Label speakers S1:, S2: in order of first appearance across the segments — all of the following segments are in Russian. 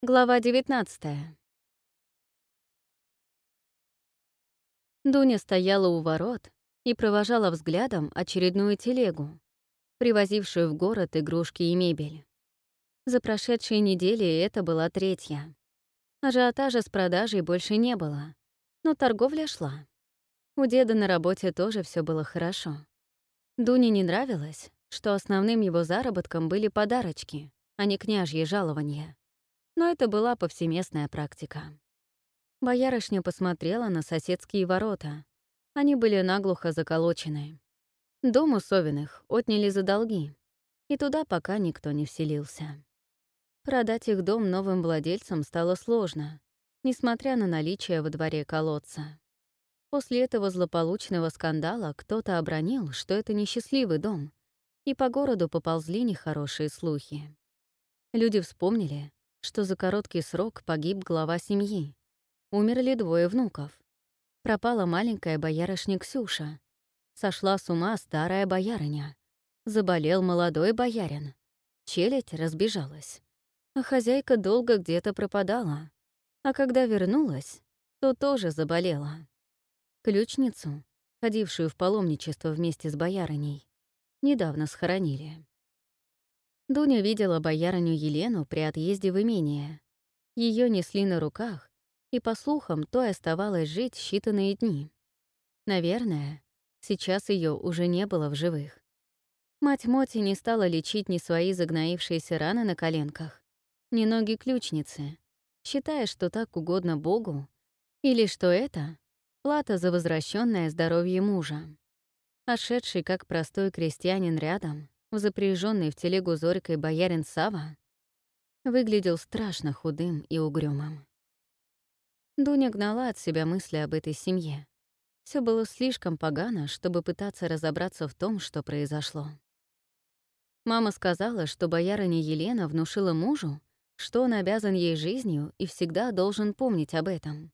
S1: Глава 19 Дуня стояла у ворот и провожала взглядом очередную телегу, привозившую в город игрушки и мебель. За прошедшие недели это была третья. Ажиотажа с продажей больше не было, но торговля шла. У деда на работе тоже все было хорошо. Дуне не нравилось, что основным его заработком были подарочки, а не княжье жалования но это была повсеместная практика. Боярышня посмотрела на соседские ворота. Они были наглухо заколочены. Дом у Совиных отняли за долги, и туда пока никто не вселился. Продать их дом новым владельцам стало сложно, несмотря на наличие во дворе колодца. После этого злополучного скандала кто-то обронил, что это несчастливый дом, и по городу поползли нехорошие слухи. Люди вспомнили, что за короткий срок погиб глава семьи. Умерли двое внуков. Пропала маленькая боярышня Ксюша. Сошла с ума старая боярыня. Заболел молодой боярин. Челядь разбежалась. А хозяйка долго где-то пропадала. А когда вернулась, то тоже заболела. Ключницу, ходившую в паломничество вместе с боярыней, недавно схоронили. Дуня видела боярыню Елену при отъезде в имение. Ее несли на руках, и, по слухам, той оставалось жить считанные дни. Наверное, сейчас ее уже не было в живых. Мать Моти не стала лечить ни свои загноившиеся раны на коленках, ни ноги ключницы, считая, что так угодно Богу, или что это — плата за возвращенное здоровье мужа. Ошедший как простой крестьянин рядом, запряженный в телегу зорькой боярин Сава, выглядел страшно худым и угрюмым. Дуня гнала от себя мысли об этой семье. Все было слишком погано, чтобы пытаться разобраться в том, что произошло. Мама сказала, что боярыня Елена внушила мужу, что он обязан ей жизнью и всегда должен помнить об этом.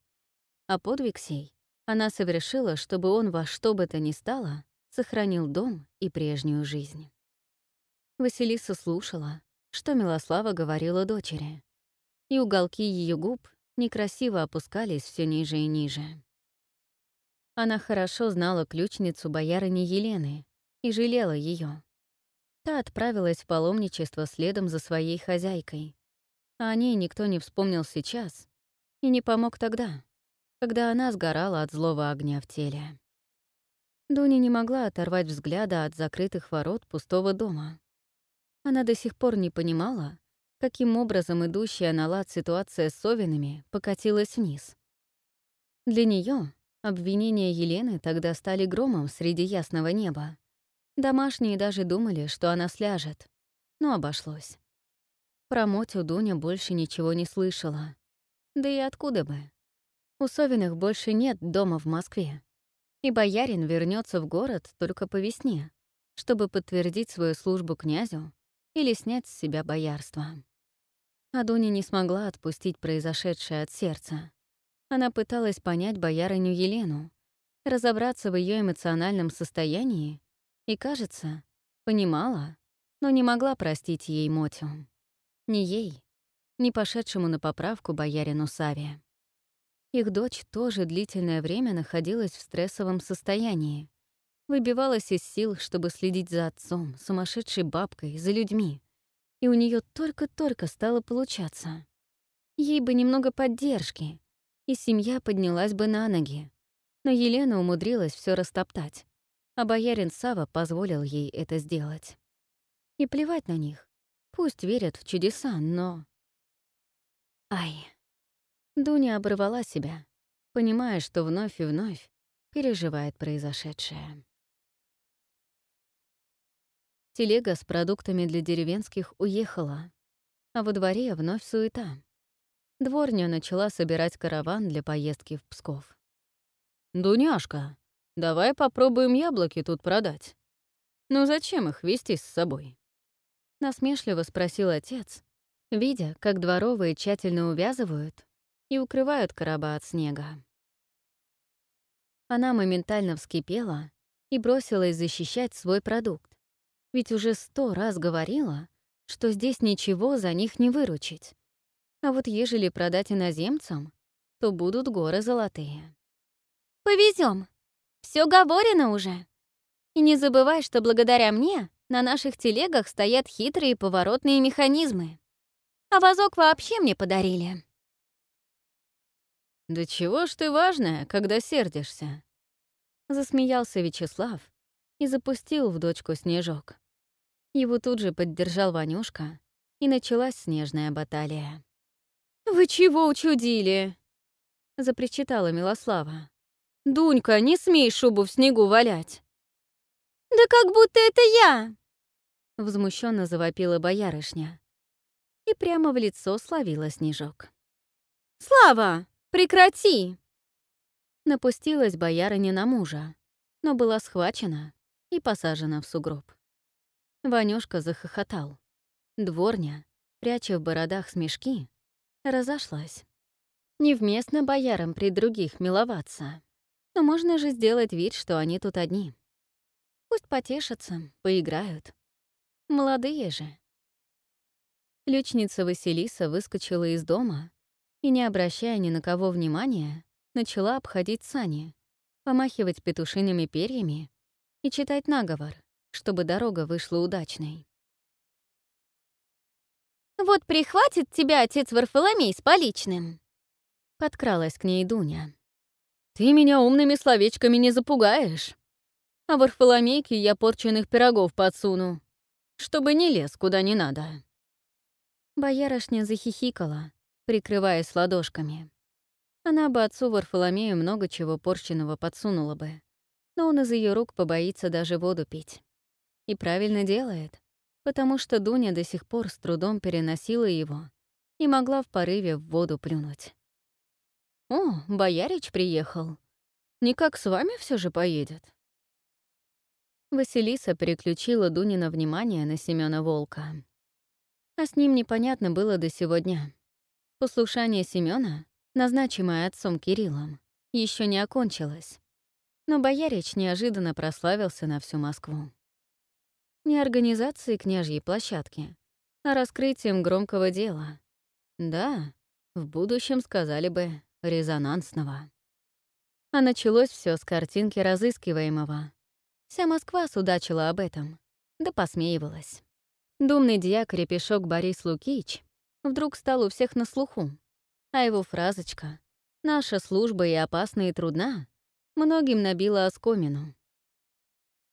S1: А подвиг сей она совершила, чтобы он во что бы то ни стало сохранил дом и прежнюю жизнь. Василиса слушала, что Милослава говорила дочери, и уголки ее губ некрасиво опускались все ниже и ниже. Она хорошо знала ключницу боярыни Елены и жалела ее. Та отправилась в паломничество следом за своей хозяйкой, а о ней никто не вспомнил сейчас и не помог тогда, когда она сгорала от злого огня в теле. Дуня не могла оторвать взгляда от закрытых ворот пустого дома. Она до сих пор не понимала, каким образом идущая на лад ситуация с Совинами покатилась вниз. Для нее обвинения Елены тогда стали громом среди ясного неба. Домашние даже думали, что она сляжет, но обошлось. Про Мотю Дуня больше ничего не слышала. Да и откуда бы? У Совиных больше нет дома в Москве. И боярин вернется в город только по весне, чтобы подтвердить свою службу князю или снять с себя боярство. А Дуня не смогла отпустить произошедшее от сердца. Она пыталась понять боярыню Елену, разобраться в ее эмоциональном состоянии и, кажется, понимала, но не могла простить ей Мотю. Ни ей, ни пошедшему на поправку боярину Саве. Их дочь тоже длительное время находилась в стрессовом состоянии, Выбивалась из сил, чтобы следить за отцом, сумасшедшей бабкой, за людьми. И у нее только-только стало получаться. Ей бы немного поддержки, и семья поднялась бы на ноги. Но Елена умудрилась все растоптать, а боярин Сава позволил ей это сделать. И плевать на них. Пусть верят в чудеса, но... Ай. Дуня оборвала себя, понимая, что вновь и вновь переживает произошедшее. Телега с продуктами для деревенских уехала, а во дворе вновь суета. Дворня начала собирать караван для поездки в Псков. «Дуняшка, давай попробуем яблоки тут продать. Ну зачем их вести с собой?» Насмешливо спросил отец, видя, как дворовые тщательно увязывают и укрывают короба от снега. Она моментально вскипела и бросилась защищать свой продукт, ведь уже сто раз говорила, что здесь ничего за них не выручить. А вот ежели продать иноземцам, то будут горы золотые.
S2: Повезем. Все говорено уже. И не забывай, что благодаря мне на наших телегах стоят хитрые поворотные механизмы. А вазок вообще мне подарили.
S1: «Да чего ж ты важная, когда сердишься?» Засмеялся Вячеслав и запустил в дочку снежок. Его тут же поддержал Ванюшка, и началась снежная баталия.
S2: «Вы чего учудили?»
S1: — запричитала Милослава.
S2: «Дунька, не смей шубу в снегу валять!» «Да как будто это я!»
S1: Возмущенно завопила боярышня и прямо в лицо словила снежок.
S2: «Слава, прекрати!»
S1: Напустилась боярыня на мужа, но была схвачена и посажена в сугроб. Ванюшка захохотал. Дворня, пряча в бородах смешки, разошлась. Невместно боярам при других миловаться, но можно же сделать вид, что они тут одни. Пусть потешатся, поиграют. Молодые же. Ключница Василиса выскочила из дома и, не обращая ни на кого внимания, начала обходить сани, помахивать петушиными перьями и читать наговор, чтобы дорога вышла удачной.
S2: «Вот прихватит тебя отец Варфоломей с поличным!»
S1: Подкралась к ней Дуня. «Ты меня умными словечками не запугаешь. А Варфоломейке я порченных пирогов подсуну, чтобы не лез куда не надо». Боярышня захихикала, прикрываясь ладошками. Она бы отцу Варфоломею много чего порченного подсунула бы, но он из ее рук побоится даже воду пить. И правильно делает, потому что Дуня до сих пор с трудом переносила его и могла в порыве в воду плюнуть. «О, боярич приехал. Никак с вами все же поедет?» Василиса переключила Дунина внимание на Семёна Волка. А с ним непонятно было до сегодня. Послушание Семёна, назначимое отцом Кириллом, еще не окончилось. Но боярич неожиданно прославился на всю Москву. Не организацией княжьей площадки, а раскрытием громкого дела. Да, в будущем сказали бы резонансного. А началось все с картинки разыскиваемого. Вся Москва судачила об этом, да посмеивалась. Думный дьяк Репешок Борис Лукич вдруг стал у всех на слуху, а его фразочка «Наша служба и опасна и трудна» многим набила оскомину.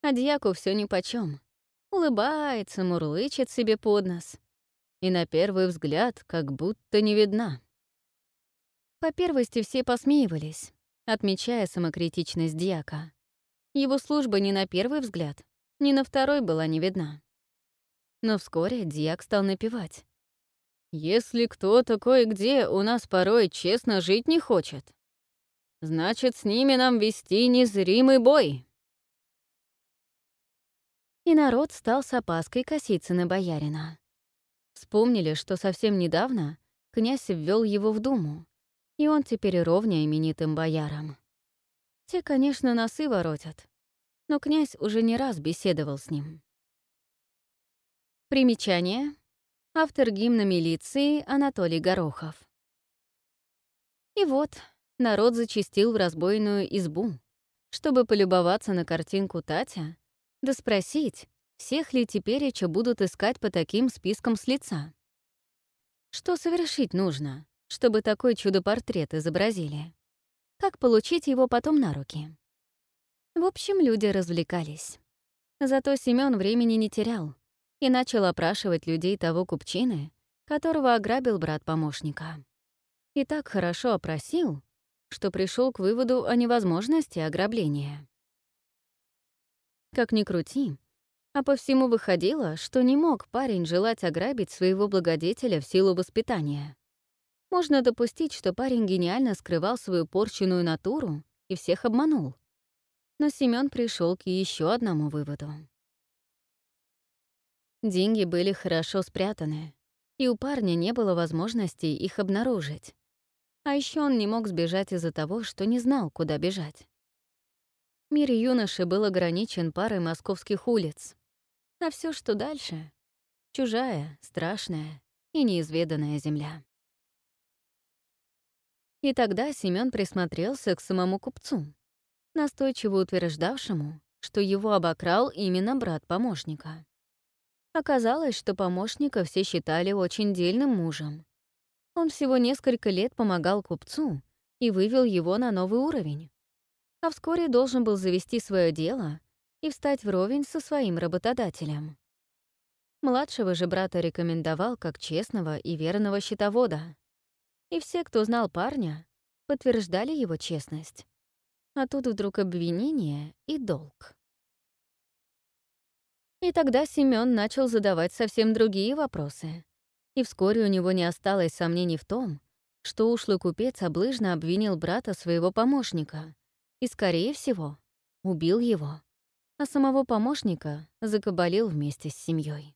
S1: А дьяку все нипочём улыбается, мурлычет себе под нос. И на первый взгляд как будто не видна. По первости все посмеивались, отмечая самокритичность дьяка. Его служба ни на первый взгляд, ни на второй была не видна. Но вскоре дьяк стал напевать. «Если кто-то кое-где у нас порой честно жить не хочет, значит, с ними нам вести незримый бой» и народ стал с опаской коситься на боярина. Вспомнили, что совсем недавно князь ввел его в Думу, и он теперь ровня именитым боярам. Те, конечно, носы воротят, но князь уже не раз беседовал с ним. Примечание. Автор гимна милиции Анатолий Горохов. И вот народ зачистил в разбойную избу, чтобы полюбоваться на картинку Татя да спросить, всех ли теперь будут искать по таким спискам с лица. Что совершить нужно, чтобы такой чудо-портрет изобразили? Как получить его потом на руки? В общем, люди развлекались. Зато Семён времени не терял и начал опрашивать людей того купчины, которого ограбил брат помощника. И так хорошо опросил, что пришел к выводу о невозможности ограбления. Как ни крути, а по всему выходило, что не мог парень желать ограбить своего благодетеля в силу воспитания. Можно допустить, что парень гениально скрывал свою порченную натуру и всех обманул. Но Семён пришел к еще одному выводу. Деньги были хорошо спрятаны, и у парня не было возможности их обнаружить. А еще он не мог сбежать из-за того, что не знал, куда бежать. Мир юноши был ограничен парой московских улиц. А все, что дальше — чужая, страшная и неизведанная земля. И тогда Семён присмотрелся к самому купцу, настойчиво утверждавшему, что его обокрал именно брат помощника. Оказалось, что помощника все считали очень дельным мужем. Он всего несколько лет помогал купцу и вывел его на новый уровень. А вскоре должен был завести свое дело и встать вровень со своим работодателем. Младшего же брата рекомендовал как честного и верного счетовода. И все, кто знал парня, подтверждали его честность. А тут вдруг обвинение и долг. И тогда Семён начал задавать совсем другие вопросы. И вскоре у него не осталось сомнений в том, что ушлый купец облыжно обвинил брата своего помощника и, скорее всего, убил его, а самого помощника закабалил вместе с семьей.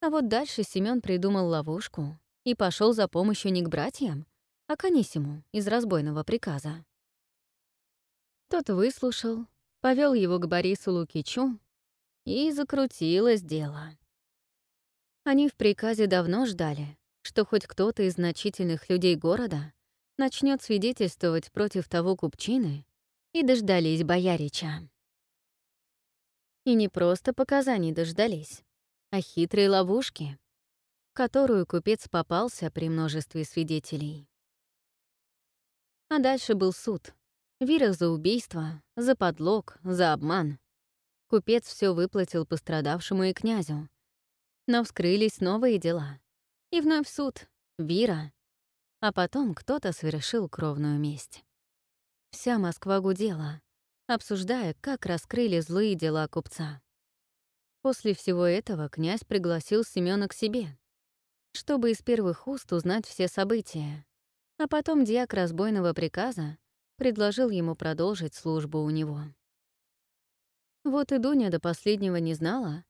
S1: А вот дальше Семён придумал ловушку и пошел за помощью не к братьям, а к Анисиму из разбойного приказа. Тот выслушал, повел его к Борису Лукичу, и закрутилось дело. Они в приказе давно ждали, что хоть кто-то из значительных людей города начнет свидетельствовать против того купчины, и дождались боярича. И не просто показаний дождались, а хитрой ловушки, в которую купец попался при множестве свидетелей. А дальше был суд. Вирах за убийство, за подлог, за обман. Купец все выплатил пострадавшему и князю. Но вскрылись новые дела. И вновь суд, Вира. А потом кто-то совершил кровную месть. Вся Москва гудела, обсуждая, как раскрыли злые дела купца. После всего этого князь пригласил Семёна к себе, чтобы из первых уст узнать все события, а потом диак разбойного приказа предложил ему продолжить службу у него. Вот и Дуня до последнего не знала,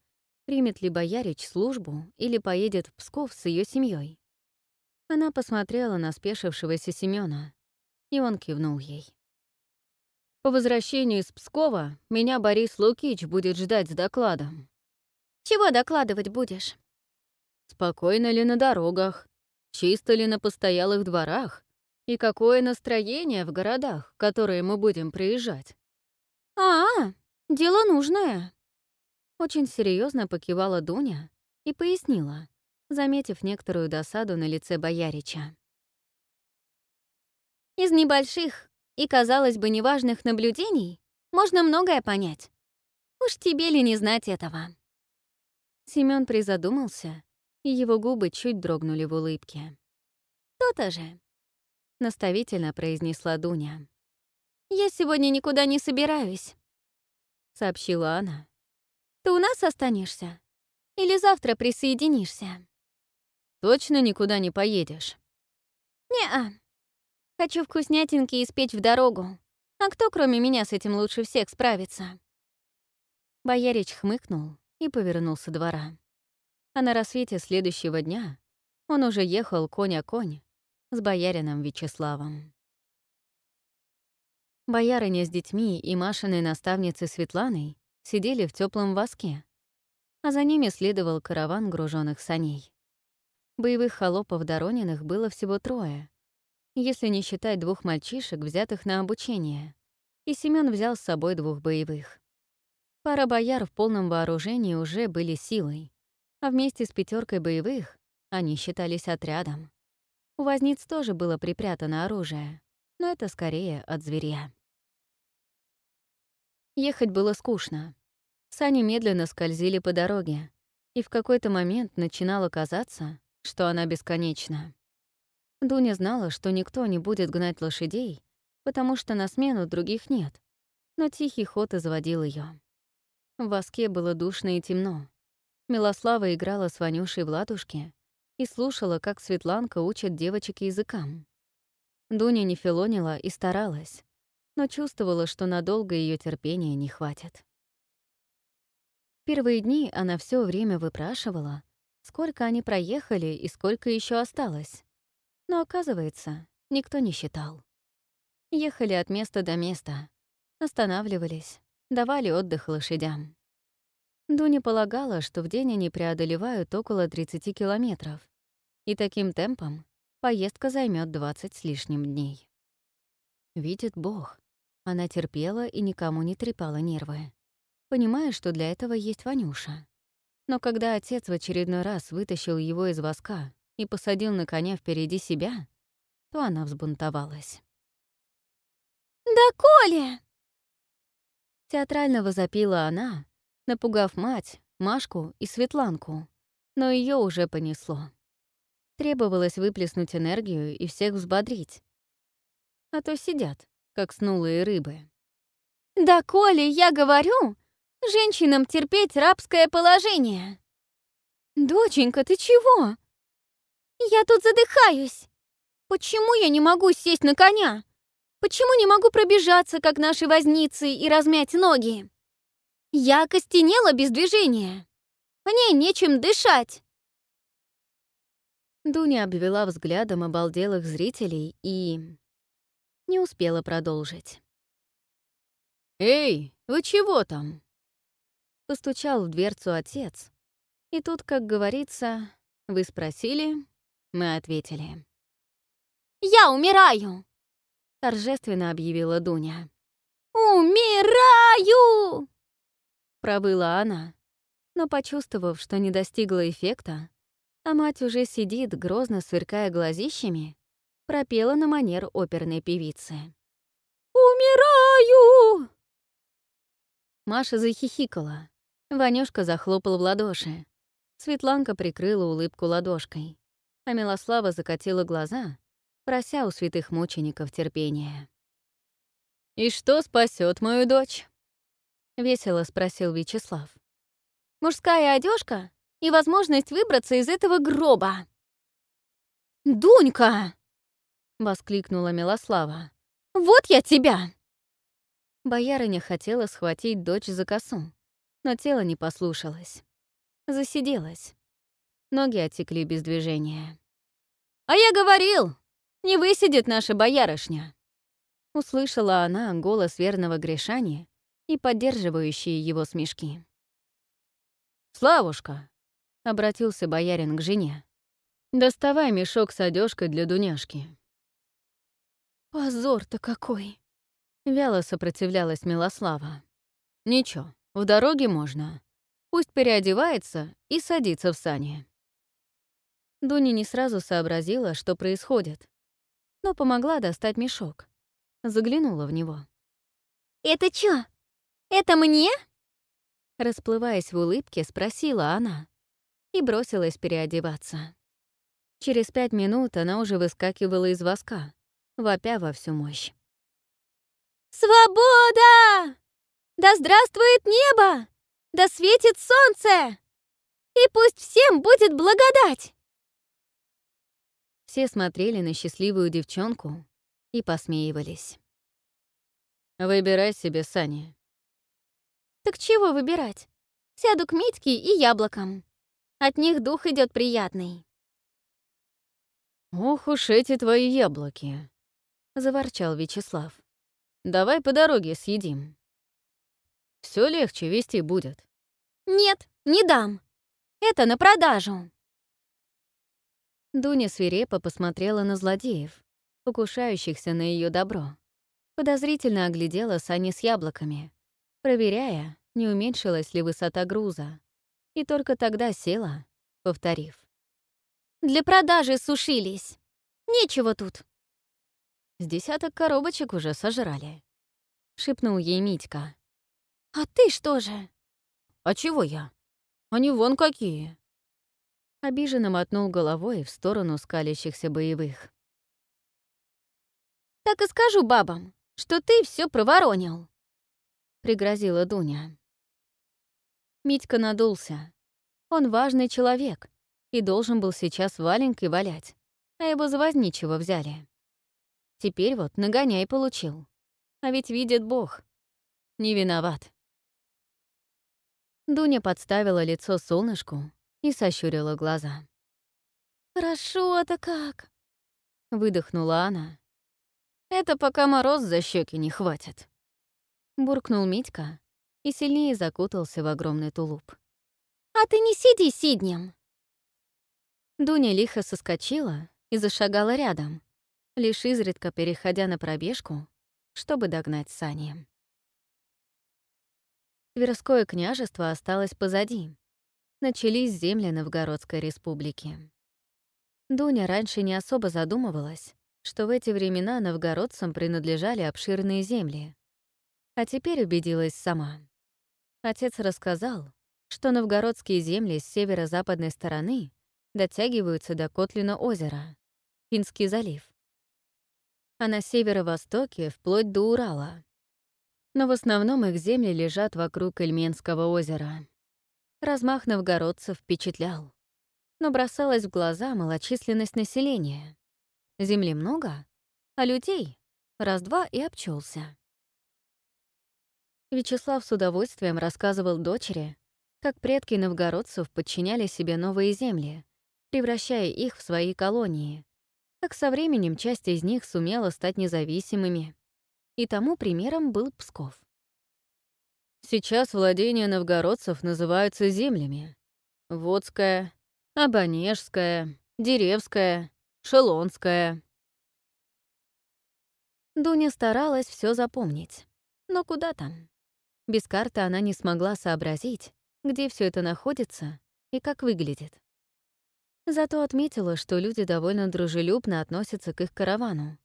S1: примет ли боярич службу или поедет в Псков с ее семьей. Она посмотрела на спешившегося Семёна, и он кивнул ей. «По возвращении из Пскова меня Борис Лукич будет ждать с докладом.
S2: Чего докладывать будешь?
S1: Спокойно ли на дорогах, чисто ли на постоялых дворах и какое настроение в городах, в которые мы будем приезжать.
S2: А, -а дело нужное.
S1: Очень серьезно покивала Дуня и пояснила, заметив некоторую досаду на лице боярича.
S2: Из небольших и, казалось бы, неважных наблюдений можно многое понять. Уж тебе ли не знать этого?
S1: Семён призадумался, и его губы чуть дрогнули в улыбке.
S2: «То-то же», —
S1: наставительно произнесла Дуня.
S2: «Я сегодня никуда не собираюсь», —
S1: сообщила она.
S2: «Ты у нас останешься? Или завтра присоединишься?»
S1: «Точно никуда не поедешь?»
S2: «Не-а. Хочу вкуснятинки испечь в дорогу. А кто, кроме меня, с этим лучше всех справится?»
S1: Боярич хмыкнул и повернулся двора. А на рассвете следующего дня он уже ехал конь-конь с боярином Вячеславом. Боярыня с детьми и Машиной наставницей Светланой сидели в теплом воске, а за ними следовал караван груженных саней. Боевых холопов Дорониных было всего трое, если не считать двух мальчишек, взятых на обучение, и Семён взял с собой двух боевых. Пара бояр в полном вооружении уже были силой, а вместе с пятеркой боевых они считались отрядом. У возниц тоже было припрятано оружие, но это скорее от зверя. Ехать было скучно. Сани медленно скользили по дороге, и в какой-то момент начинало казаться, что она бесконечна. Дуня знала, что никто не будет гнать лошадей, потому что на смену других нет, но тихий ход изводил ее. В воске было душно и темно. Милослава играла с Ванюшей в ладушке и слушала, как Светланка учит девочек языкам. Дуня не филонила и старалась, но чувствовала, что надолго ее терпения не хватит. Первые дни она все время выпрашивала, сколько они проехали и сколько еще осталось. Но, оказывается, никто не считал. Ехали от места до места, останавливались, давали отдых лошадям. Дуня полагала, что в день они преодолевают около 30 километров, и таким темпом Поездка займет 20 с лишним дней. Видит Бог. Она терпела и никому не трепала нервы, понимая, что для этого есть Ванюша. Но когда отец в очередной раз вытащил его из воска и посадил на коня впереди себя, то она взбунтовалась.
S2: «Да Коля!»
S1: Театрально возопила она, напугав мать, Машку и Светланку, но ее уже понесло. Требовалось выплеснуть энергию и всех взбодрить. А то сидят, как снулые рыбы.
S2: «Да, Коля, я говорю, женщинам терпеть рабское положение!» «Доченька, ты чего?» «Я тут задыхаюсь! Почему я не могу сесть на коня? Почему не могу пробежаться, как наши возницы, и размять ноги? Я окостенела без движения. Мне нечем дышать.
S1: Дуня обвела взглядом обалделых зрителей и... не успела продолжить. «Эй, вы чего там?» Постучал в дверцу отец. И тут, как говорится, вы спросили, мы ответили.
S2: «Я умираю!»
S1: — торжественно объявила Дуня.
S2: «Умираю!»
S1: — пробыла она, но, почувствовав, что не достигла эффекта, а мать уже сидит, грозно сверкая глазищами, пропела на манер оперной певицы.
S2: «Умираю!»
S1: Маша захихикала. Ванюшка захлопал в ладоши. Светланка прикрыла улыбку ладошкой, а Милослава закатила глаза прося у святых мучеников терпения. «И что спасет мою дочь?» — весело спросил Вячеслав.
S2: «Мужская одежка и возможность выбраться из этого гроба». «Дунька!» — воскликнула Милослава. «Вот я тебя!»
S1: Боярыня хотела схватить дочь за косу, но тело не послушалось. Засиделась. Ноги отекли без движения.
S2: «А я говорил, не высидит наша боярышня!»
S1: Услышала она голос верного Гришани и поддерживающие его смешки. «Славушка!» — обратился боярин к жене. «Доставай мешок с одежкой для Дуняшки».
S2: «Позор-то какой!»
S1: — вяло сопротивлялась Милослава. «Ничего, в дороге можно. Пусть переодевается и садится в сани». Дуня не сразу сообразила, что происходит, но помогла достать мешок. Заглянула в него.
S2: «Это чё? Это мне?»
S1: Расплываясь в улыбке, спросила она и бросилась переодеваться. Через пять минут она уже выскакивала из воска, вопя во всю мощь.
S2: «Свобода! Да здравствует небо! Да светит солнце! И пусть всем будет благодать!»
S1: Все смотрели на счастливую девчонку и посмеивались. «Выбирай себе сани».
S2: «Так чего выбирать? Сяду к Митьке и яблокам. От них дух идет приятный».
S1: «Ох уж эти твои яблоки!» — заворчал Вячеслав. «Давай по дороге съедим. Все легче вести будет».
S2: «Нет, не дам. Это на продажу».
S1: Дуня свирепо посмотрела на злодеев, покушающихся на ее добро. Подозрительно оглядела сани с яблоками, проверяя, не уменьшилась ли высота груза, и только тогда села, повторив.
S2: «Для продажи сушились. Нечего тут».
S1: «С десяток коробочек уже сожрали», — шепнул ей Митька.
S2: «А ты что же?»
S1: «А чего я? Они вон какие!» Обиженно мотнул головой в сторону скалящихся боевых.
S2: «Так и скажу бабам, что ты все проворонил», — пригрозила Дуня.
S1: Митька надулся. Он важный человек и должен был сейчас валенкой валять, а его за возничего взяли. Теперь вот нагоняй получил. А ведь видит Бог. Не виноват. Дуня подставила лицо солнышку, и сощурила глаза.
S2: «Хорошо-то как!»
S1: — выдохнула она. «Это пока мороз за щеки не хватит», — буркнул Митька и сильнее закутался в огромный тулуп.
S2: «А ты не сиди сиднем!»
S1: Дуня лихо соскочила и зашагала рядом, лишь изредка переходя на пробежку, чтобы догнать сани. Тверское княжество осталось позади. Начались земли Новгородской республики. Дуня раньше не особо задумывалась, что в эти времена новгородцам принадлежали обширные земли. А теперь убедилась сама. Отец рассказал, что новгородские земли с северо-западной стороны дотягиваются до Котлина озера, Финский залив. А на северо-востоке вплоть до Урала. Но в основном их земли лежат вокруг Ильменского озера. Размах новгородцев впечатлял. Но бросалась в глаза малочисленность населения. Земли много, а людей — раз-два и обчелся. Вячеслав с удовольствием рассказывал дочери, как предки новгородцев подчиняли себе новые земли, превращая их в свои колонии, как со временем часть из них сумела стать независимыми. И тому примером был Псков. Сейчас владения новгородцев называются землями. Водская, Абонежская, Деревская, Шелонская. Дуня старалась все запомнить. Но куда там? Без карты она не смогла сообразить, где все это находится и как выглядит. Зато отметила, что люди довольно дружелюбно относятся к их каравану.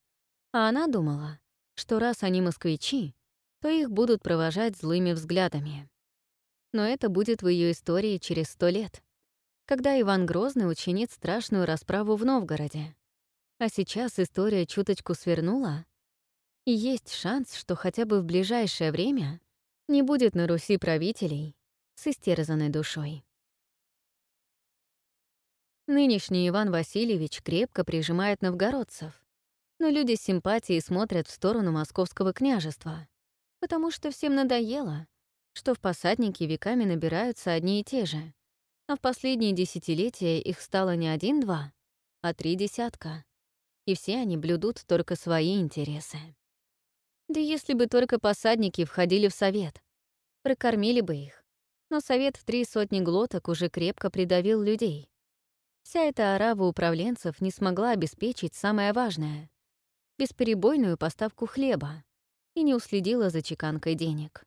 S1: А она думала, что раз они москвичи, то их будут провожать злыми взглядами. Но это будет в ее истории через сто лет, когда Иван Грозный учинит страшную расправу в Новгороде. А сейчас история чуточку свернула, и есть шанс, что хотя бы в ближайшее время не будет на Руси правителей, с истерзанной душой. Нынешний Иван Васильевич крепко прижимает новгородцев, но люди с симпатией смотрят в сторону московского княжества, потому что всем надоело, что в посаднике веками набираются одни и те же, а в последние десятилетия их стало не один-два, а три десятка, и все они блюдут только свои интересы. Да если бы только посадники входили в совет, прокормили бы их, но совет в три сотни глоток уже крепко придавил людей. Вся эта орава управленцев не смогла обеспечить самое важное — бесперебойную поставку хлеба и не уследила за чеканкой денег.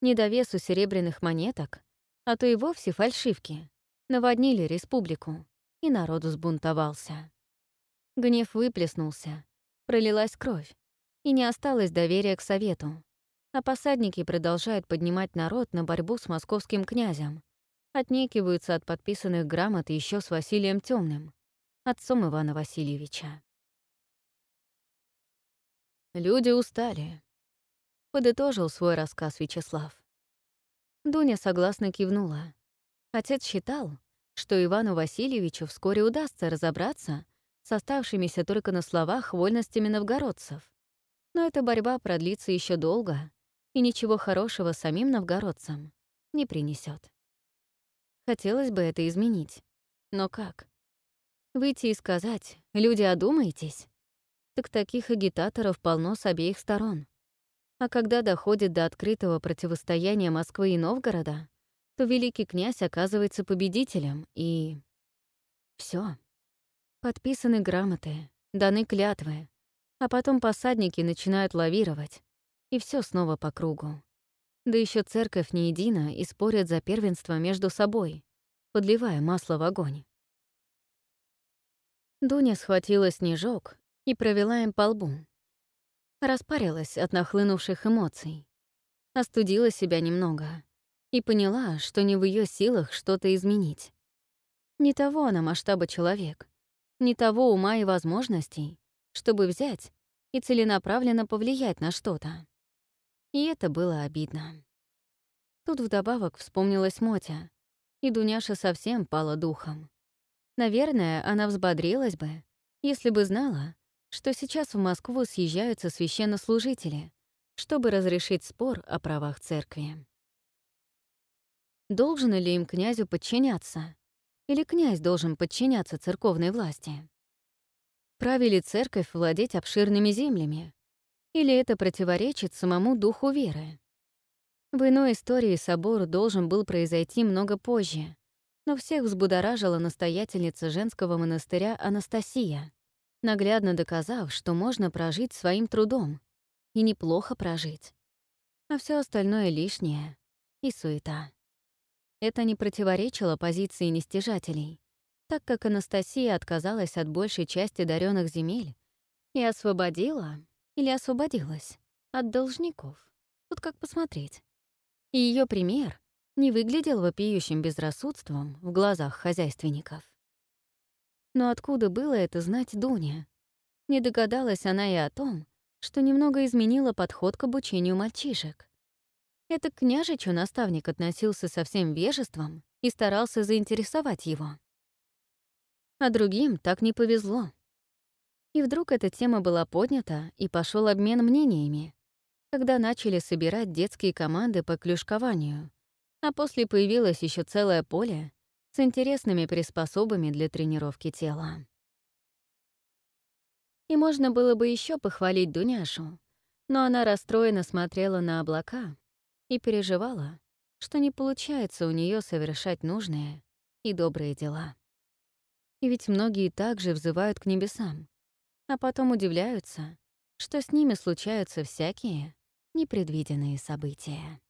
S1: Недовесу серебряных монеток, а то и вовсе фальшивки, наводнили республику, и народ взбунтовался. Гнев выплеснулся, пролилась кровь, и не осталось доверия к совету, а посадники продолжают поднимать народ на борьбу с московским князем, отнекиваются от подписанных грамот еще с Василием Темным, отцом Ивана Васильевича. «Люди устали», — подытожил свой рассказ Вячеслав. Дуня согласно кивнула. Отец считал, что Ивану Васильевичу вскоре удастся разобраться с оставшимися только на словах вольностями новгородцев. Но эта борьба продлится еще долго, и ничего хорошего самим новгородцам не принесет. Хотелось бы это изменить. Но как? Выйти и сказать «Люди, одумайтесь»? Так таких агитаторов полно с обеих сторон. А когда доходит до открытого противостояния Москвы и Новгорода, то великий князь оказывается победителем, и... все. Подписаны грамоты, даны клятвы, а потом посадники начинают лавировать, и все снова по кругу. Да еще церковь не едина и спорят за первенство между собой, подливая масло в огонь. Дуня схватила снежок и провела им по лбу. Распарилась от нахлынувших эмоций. Остудила себя немного и поняла, что не в ее силах что-то изменить. Не того она масштаба человек, не того ума и возможностей, чтобы взять и целенаправленно повлиять на что-то. И это было обидно. Тут вдобавок вспомнилась Мотя, и Дуняша совсем пала духом. Наверное, она взбодрилась бы, если бы знала, что сейчас в Москву съезжаются священнослужители, чтобы разрешить спор о правах церкви. Должен ли им князю подчиняться? Или князь должен подчиняться церковной власти? Правили ли церковь владеть обширными землями? Или это противоречит самому духу веры? В иной истории собор должен был произойти много позже, Но всех взбудоражила настоятельница женского монастыря Анастасия, наглядно доказав, что можно прожить своим трудом, и неплохо прожить. А все остальное лишнее и суета. Это не противоречило позиции нестяжателей, так как Анастасия отказалась от большей части даренных земель и освободила или освободилась от должников. Тут как посмотреть. И ее пример не выглядел вопиющим безрассудством в глазах хозяйственников. Но откуда было это знать Дуня? Не догадалась она и о том, что немного изменила подход к обучению мальчишек. Это княжичу наставник относился со всем вежеством и старался заинтересовать его. А другим так не повезло. И вдруг эта тема была поднята, и пошел обмен мнениями, когда начали собирать детские команды по клюшкованию, а после появилось еще целое поле с интересными приспособами для тренировки тела. И можно было бы еще похвалить Дуняшу, но она расстроенно смотрела на облака и переживала, что не получается у нее совершать нужные и добрые дела. И ведь многие также взывают к небесам, а потом удивляются, что с ними случаются всякие непредвиденные события.